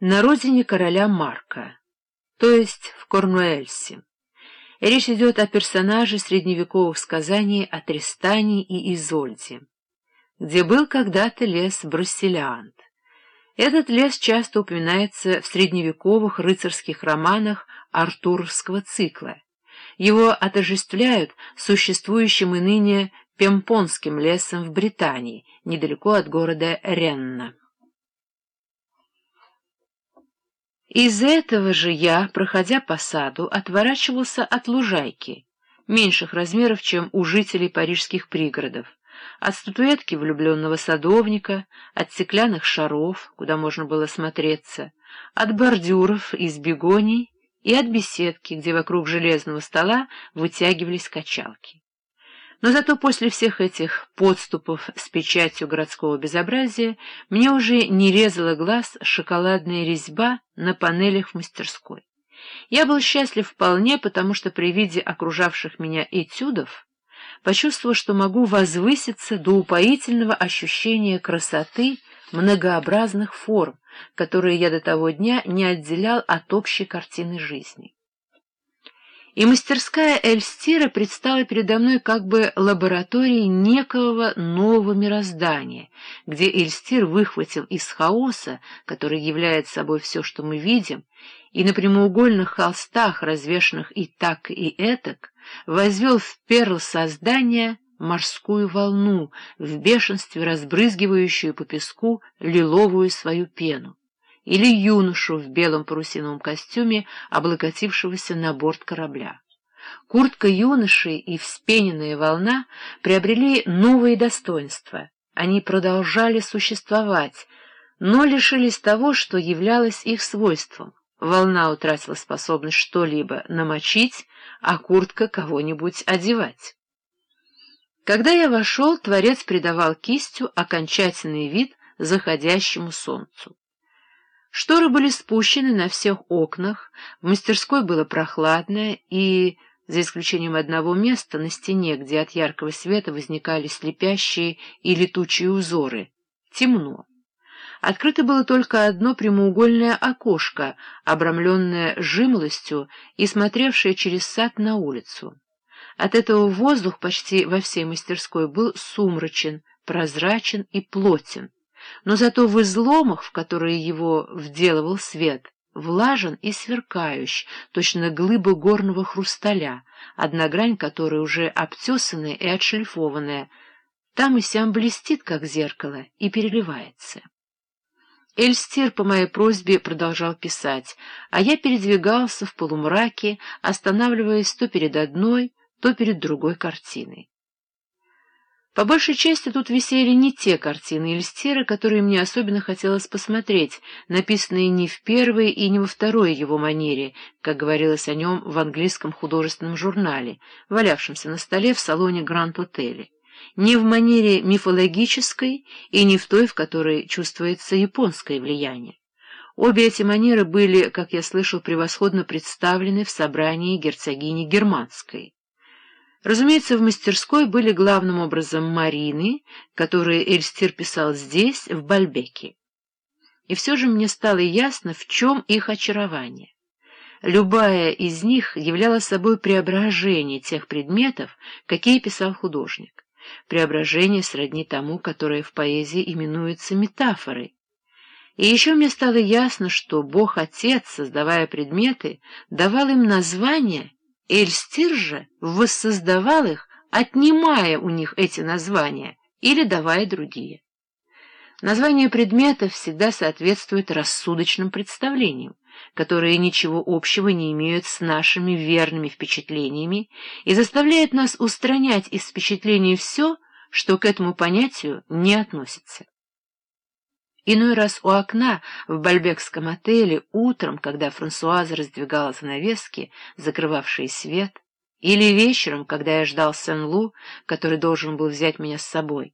на родине короля Марка, то есть в Корнуэльсе. Речь идет о персонаже средневековых сказаний о Тристане и Изольде, где был когда-то лес Брусселиант. Этот лес часто упоминается в средневековых рыцарских романах Артуровского цикла. Его отождествляют существующим и ныне Пемпонским лесом в Британии, недалеко от города Ренна. Из этого же я, проходя по саду, отворачивался от лужайки, меньших размеров, чем у жителей парижских пригородов, от статуэтки влюбленного садовника, от стеклянных шаров, куда можно было смотреться, от бордюров из бегоний и от беседки, где вокруг железного стола вытягивались качалки. Но зато после всех этих подступов с печатью городского безобразия мне уже не резала глаз шоколадная резьба на панелях в мастерской. Я был счастлив вполне, потому что при виде окружавших меня этюдов почувствовал, что могу возвыситься до упоительного ощущения красоты многообразных форм, которые я до того дня не отделял от общей картины жизни и мастерская Эльстира предстала передо мной как бы лабораторией некого нового мироздания, где Эльстир выхватил из хаоса, который является собой все, что мы видим, и на прямоугольных холстах, развешанных и так, и этак, возвел в перл создания морскую волну, в бешенстве разбрызгивающую по песку лиловую свою пену или юношу в белом парусиновом костюме, облокотившегося на борт корабля. Куртка юноши и вспененная волна приобрели новые достоинства. Они продолжали существовать, но лишились того, что являлось их свойством. Волна утратила способность что-либо намочить, а куртка кого-нибудь одевать. Когда я вошел, Творец придавал кистью окончательный вид заходящему солнцу. Шторы были спущены на всех окнах, в мастерской было прохладно, и, за исключением одного места, на стене, где от яркого света возникали слепящие и летучие узоры, темно. Открыто было только одно прямоугольное окошко, обрамленное жимолостью и смотревшее через сад на улицу. От этого воздух почти во всей мастерской был сумрачен, прозрачен и плотен но зато в изломах, в которые его вделывал свет, влажен и сверкающий, точно глыба горного хрусталя, одна грань которой уже обтесанная и отшлифованная, там и сям блестит, как зеркало, и переливается. Эльстир по моей просьбе продолжал писать, а я передвигался в полумраке, останавливаясь то перед одной, то перед другой картиной. По большей части тут висели не те картины или стиры, которые мне особенно хотелось посмотреть, написанные не в первой и не во второй его манере, как говорилось о нем в английском художественном журнале, валявшемся на столе в салоне Гранд-Отеля, не в манере мифологической и не в той, в которой чувствуется японское влияние. Обе эти манеры были, как я слышал, превосходно представлены в собрании герцогини Германской. Разумеется, в мастерской были главным образом Марины, которые Эльстир писал здесь, в Бальбеке. И все же мне стало ясно, в чем их очарование. Любая из них являла собой преображение тех предметов, какие писал художник. Преображение сродни тому, которое в поэзии именуется метафорой. И еще мне стало ясно, что Бог-Отец, создавая предметы, давал им названия, Эльстир же воссоздавал их, отнимая у них эти названия или давая другие. Названия предметов всегда соответствуют рассудочным представлениям, которые ничего общего не имеют с нашими верными впечатлениями и заставляют нас устранять из впечатлений все, что к этому понятию не относится. Иной раз у окна в бальбекском отеле утром, когда Франсуаза раздвигала занавески, закрывавшие свет, или вечером, когда я ждал Сен-Лу, который должен был взять меня с собой,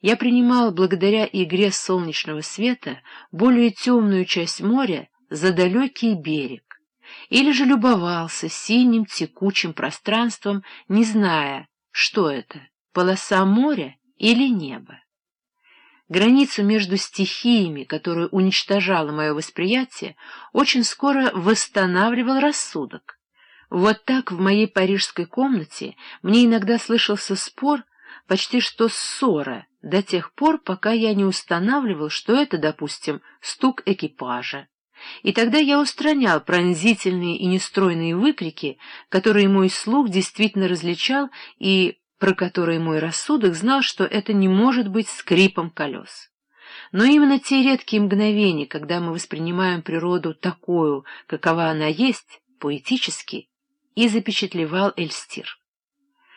я принимал благодаря игре солнечного света более темную часть моря за далекий берег, или же любовался синим текучим пространством, не зная, что это, полоса моря или небо. Границу между стихиями, которую уничтожало мое восприятие, очень скоро восстанавливал рассудок. Вот так в моей парижской комнате мне иногда слышался спор, почти что ссора, до тех пор, пока я не устанавливал, что это, допустим, стук экипажа. И тогда я устранял пронзительные и нестройные выкрики, которые мой слух действительно различал и про которые мой рассудок знал, что это не может быть скрипом колес. Но именно те редкие мгновения, когда мы воспринимаем природу такую, какова она есть, поэтически, и запечатлевал Эльстир.